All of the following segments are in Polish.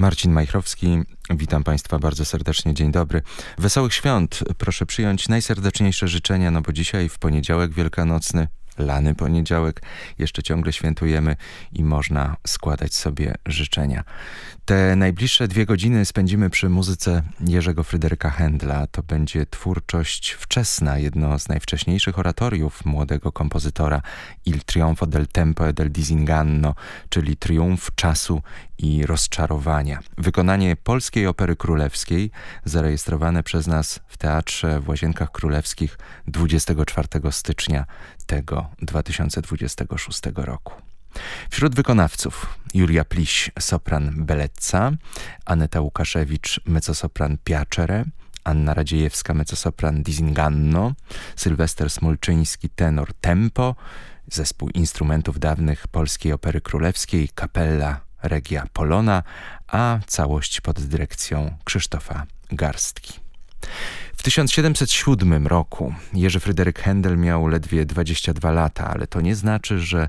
Marcin Majchrowski, witam Państwa bardzo serdecznie, dzień dobry. Wesołych świąt, proszę przyjąć najserdeczniejsze życzenia, no bo dzisiaj w poniedziałek wielkanocny, lany poniedziałek, jeszcze ciągle świętujemy i można składać sobie życzenia. Te najbliższe dwie godziny spędzimy przy muzyce Jerzego Fryderyka Händla. To będzie twórczość wczesna, jedno z najwcześniejszych oratoriów młodego kompozytora Il trionfo del tempo e del disinganno, czyli triumf czasu i rozczarowania. Wykonanie polskiej opery królewskiej, zarejestrowane przez nas w teatrze w Łazienkach Królewskich 24 stycznia tego 2026 roku. Wśród wykonawców Julia Pliś, sopran Belecca, Aneta Łukaszewicz, mezzosopran Piacere, Anna Radziejewska, mezzosopran Dizinganno, Sylwester Smolczyński, tenor Tempo, zespół instrumentów dawnych Polskiej Opery Królewskiej, kapella Regia Polona, a całość pod dyrekcją Krzysztofa Garstki. W 1707 roku Jerzy Fryderyk Händel miał ledwie 22 lata, ale to nie znaczy, że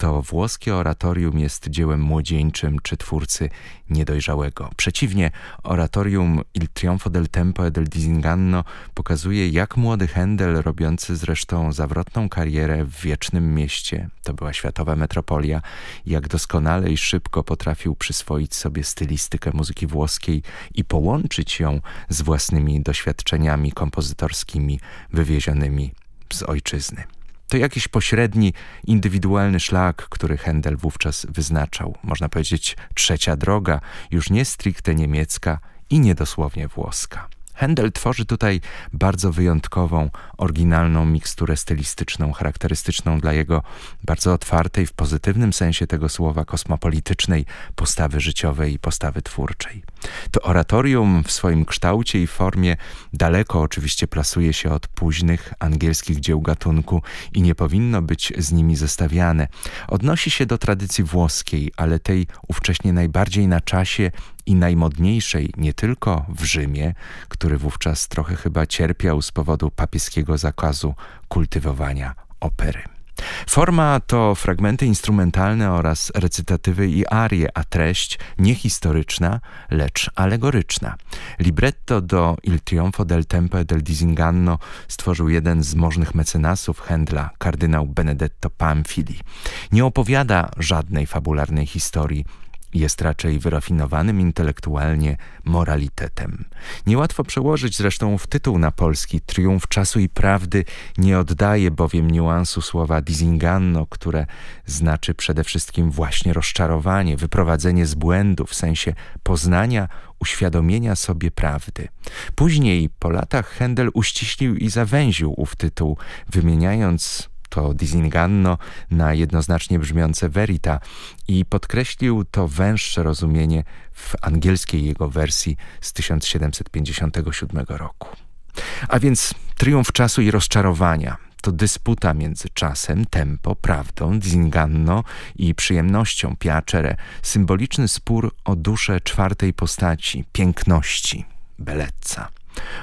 to włoskie oratorium jest dziełem młodzieńczym czy twórcy niedojrzałego. Przeciwnie, oratorium Il trionfo del tempo e del disinganno pokazuje, jak młody Händel, robiący zresztą zawrotną karierę w wiecznym mieście, to była światowa metropolia, jak doskonale i szybko potrafił przyswoić sobie stylistykę muzyki włoskiej i połączyć ją z własnymi doświadczeniami kompozytorskimi wywiezionymi z ojczyzny. To jakiś pośredni, indywidualny szlak, który Händel wówczas wyznaczał. Można powiedzieć trzecia droga, już nie stricte niemiecka i niedosłownie włoska. Händel tworzy tutaj bardzo wyjątkową, oryginalną miksturę stylistyczną, charakterystyczną dla jego bardzo otwartej, w pozytywnym sensie tego słowa, kosmopolitycznej postawy życiowej i postawy twórczej. To oratorium w swoim kształcie i formie daleko oczywiście plasuje się od późnych angielskich dzieł gatunku i nie powinno być z nimi zestawiane. Odnosi się do tradycji włoskiej, ale tej ówcześnie najbardziej na czasie i najmodniejszej nie tylko w Rzymie, który wówczas trochę chyba cierpiał z powodu papieskiego zakazu kultywowania opery. Forma to fragmenty instrumentalne oraz recytatywy i arie, a treść niehistoryczna, lecz alegoryczna. Libretto do Il trionfo del tempo e del disinganno stworzył jeden z możnych mecenasów Händla, kardynał Benedetto Pamfili. Nie opowiada żadnej fabularnej historii, jest raczej wyrafinowanym intelektualnie moralitetem. Niełatwo przełożyć zresztą w tytuł na polski Triumf czasu i prawdy nie oddaje bowiem niuansu słowa disinganno, które znaczy przede wszystkim właśnie rozczarowanie, wyprowadzenie z błędu w sensie poznania, uświadomienia sobie prawdy. Później po latach Händel uściślił i zawęził ów tytuł, wymieniając to disinganno na jednoznacznie brzmiące verita i podkreślił to węższe rozumienie w angielskiej jego wersji z 1757 roku. A więc triumf czasu i rozczarowania to dysputa między czasem, tempo, prawdą, disinganno i przyjemnością, piacere, symboliczny spór o duszę czwartej postaci, piękności, belecca.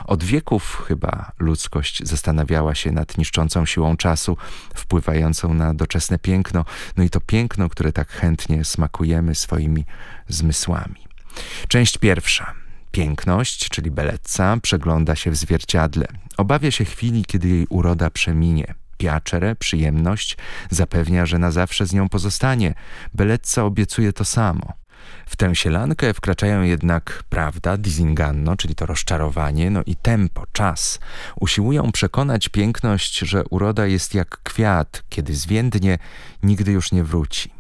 Od wieków chyba ludzkość zastanawiała się nad niszczącą siłą czasu, wpływającą na doczesne piękno, no i to piękno, które tak chętnie smakujemy swoimi zmysłami. Część pierwsza. Piękność, czyli belecca, przegląda się w zwierciadle. Obawia się chwili, kiedy jej uroda przeminie. Piacere, przyjemność, zapewnia, że na zawsze z nią pozostanie. Belecca obiecuje to samo. W tę sielankę wkraczają jednak prawda, disinganno, czyli to rozczarowanie, no i tempo, czas. Usiłują przekonać piękność, że uroda jest jak kwiat, kiedy zwiędnie, nigdy już nie wróci.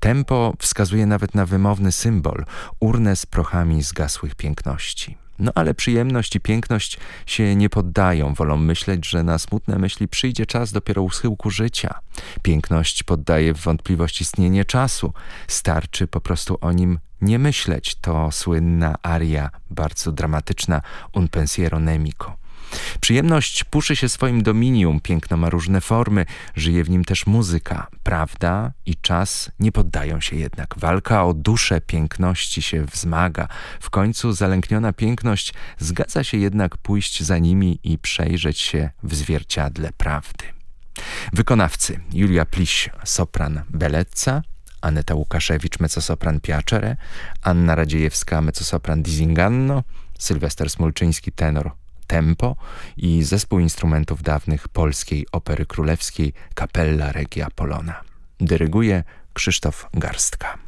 Tempo wskazuje nawet na wymowny symbol, urnę z prochami zgasłych piękności. No ale przyjemność i piękność się nie poddają, wolą myśleć, że na smutne myśli przyjdzie czas dopiero u schyłku życia. Piękność poddaje w wątpliwość istnienie czasu. Starczy po prostu o nim nie myśleć. To słynna aria, bardzo dramatyczna Un pensiero nemico. Przyjemność puszy się swoim dominium, piękno ma różne formy, żyje w nim też muzyka. Prawda i czas nie poddają się jednak. Walka o duszę piękności się wzmaga. W końcu zalękniona piękność zgadza się jednak pójść za nimi i przejrzeć się w zwierciadle prawdy. Wykonawcy Julia Pliś, sopran Belecca, Aneta Łukaszewicz, mezzosopran Piacere, Anna Radziejewska, mezzosopran Dizinganno, Sylwester Smolczyński, tenor Tempo i zespół instrumentów dawnych Polskiej Opery Królewskiej Capella Regia Polona. Dyryguje Krzysztof Garstka.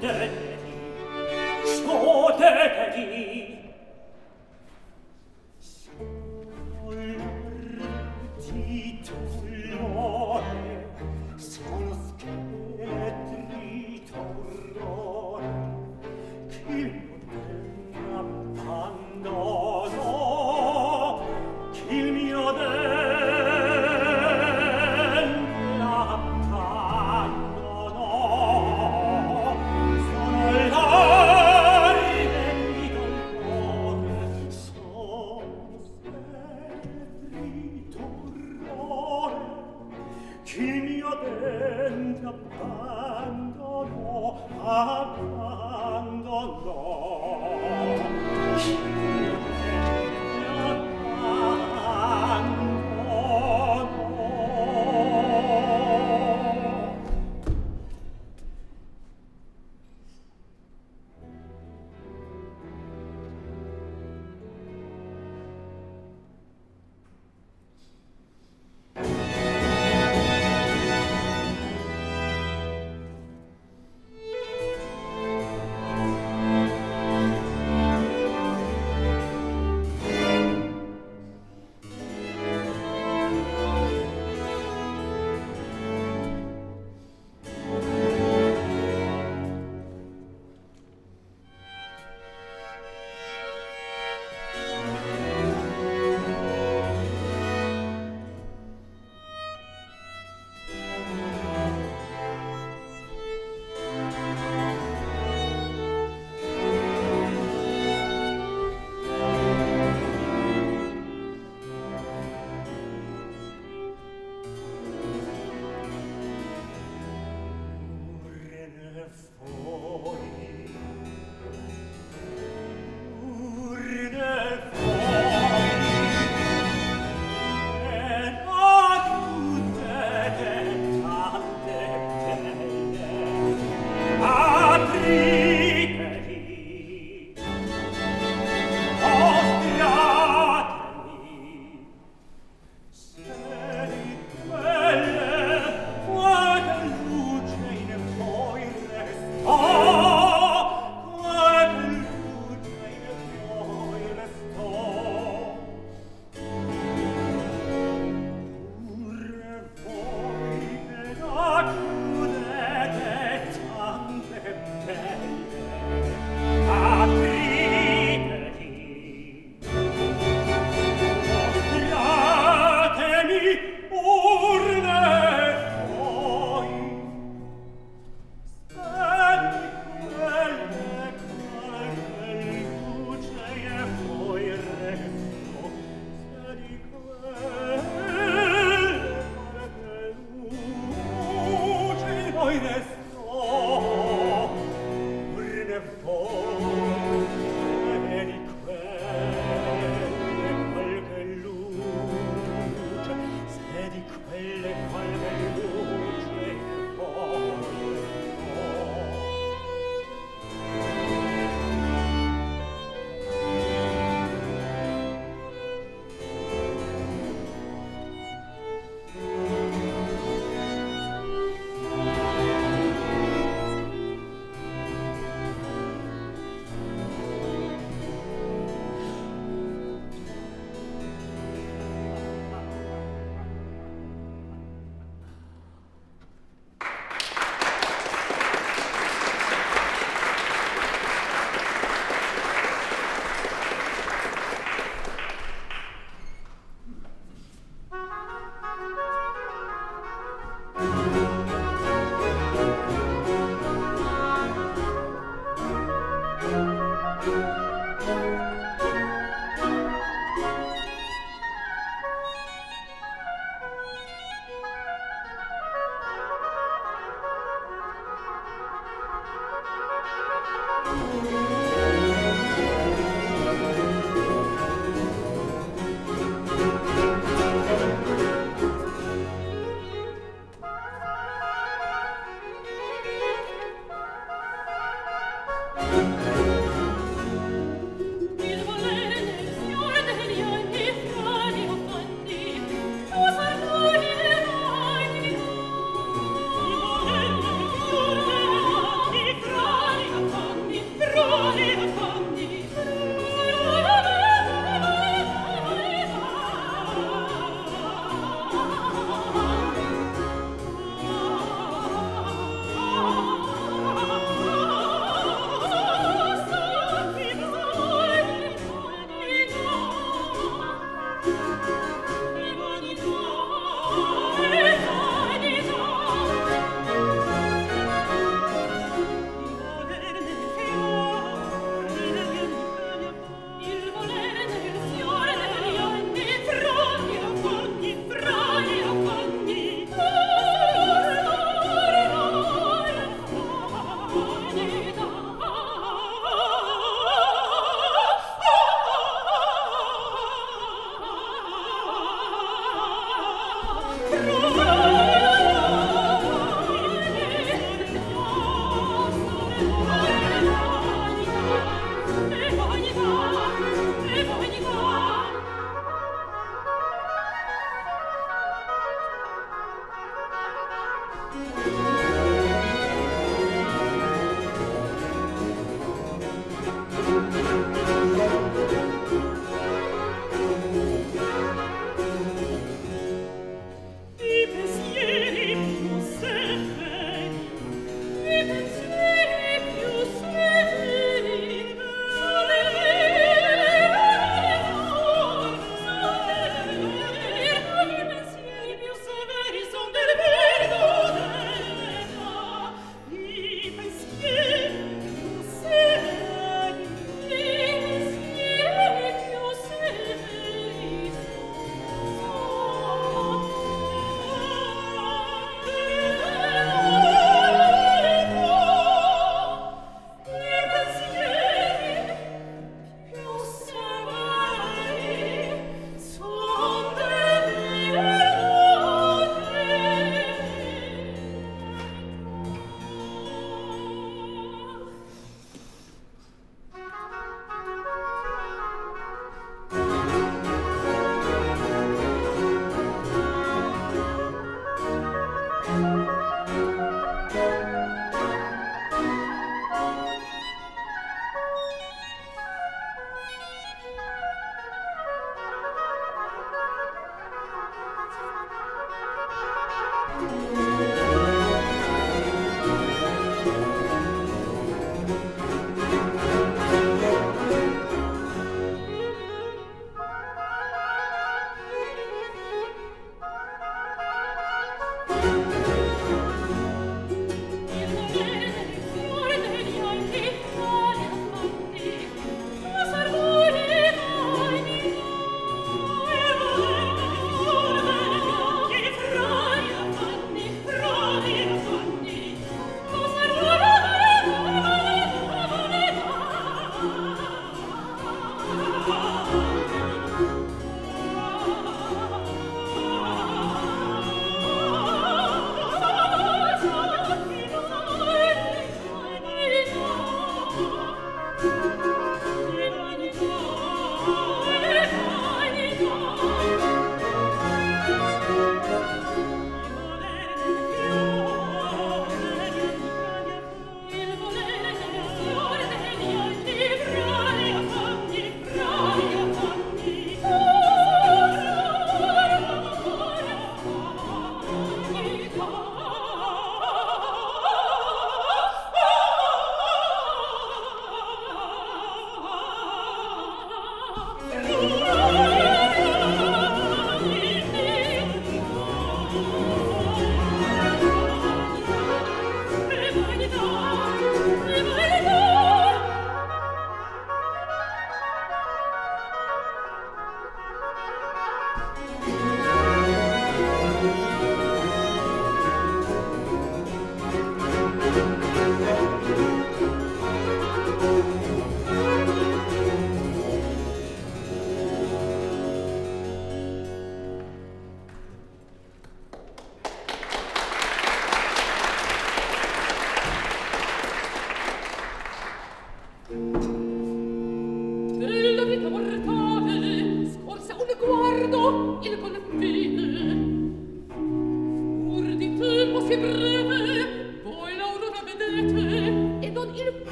再 eures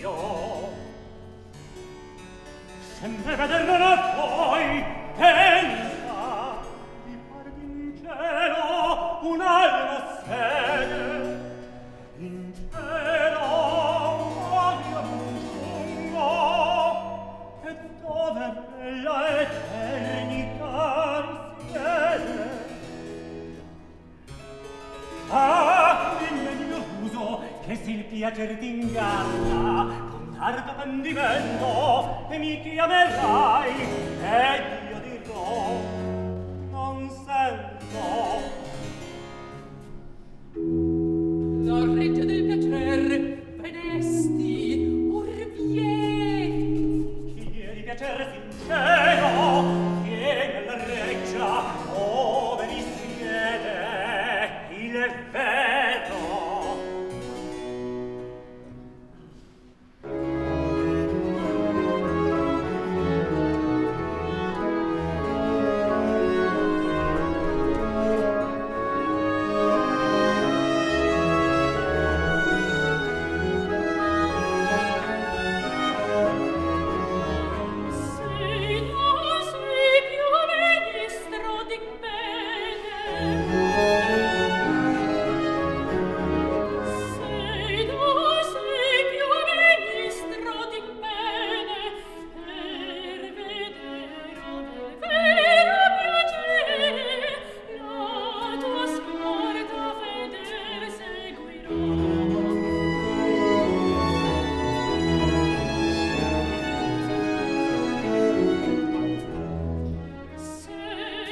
io sempre vederla poi te eh,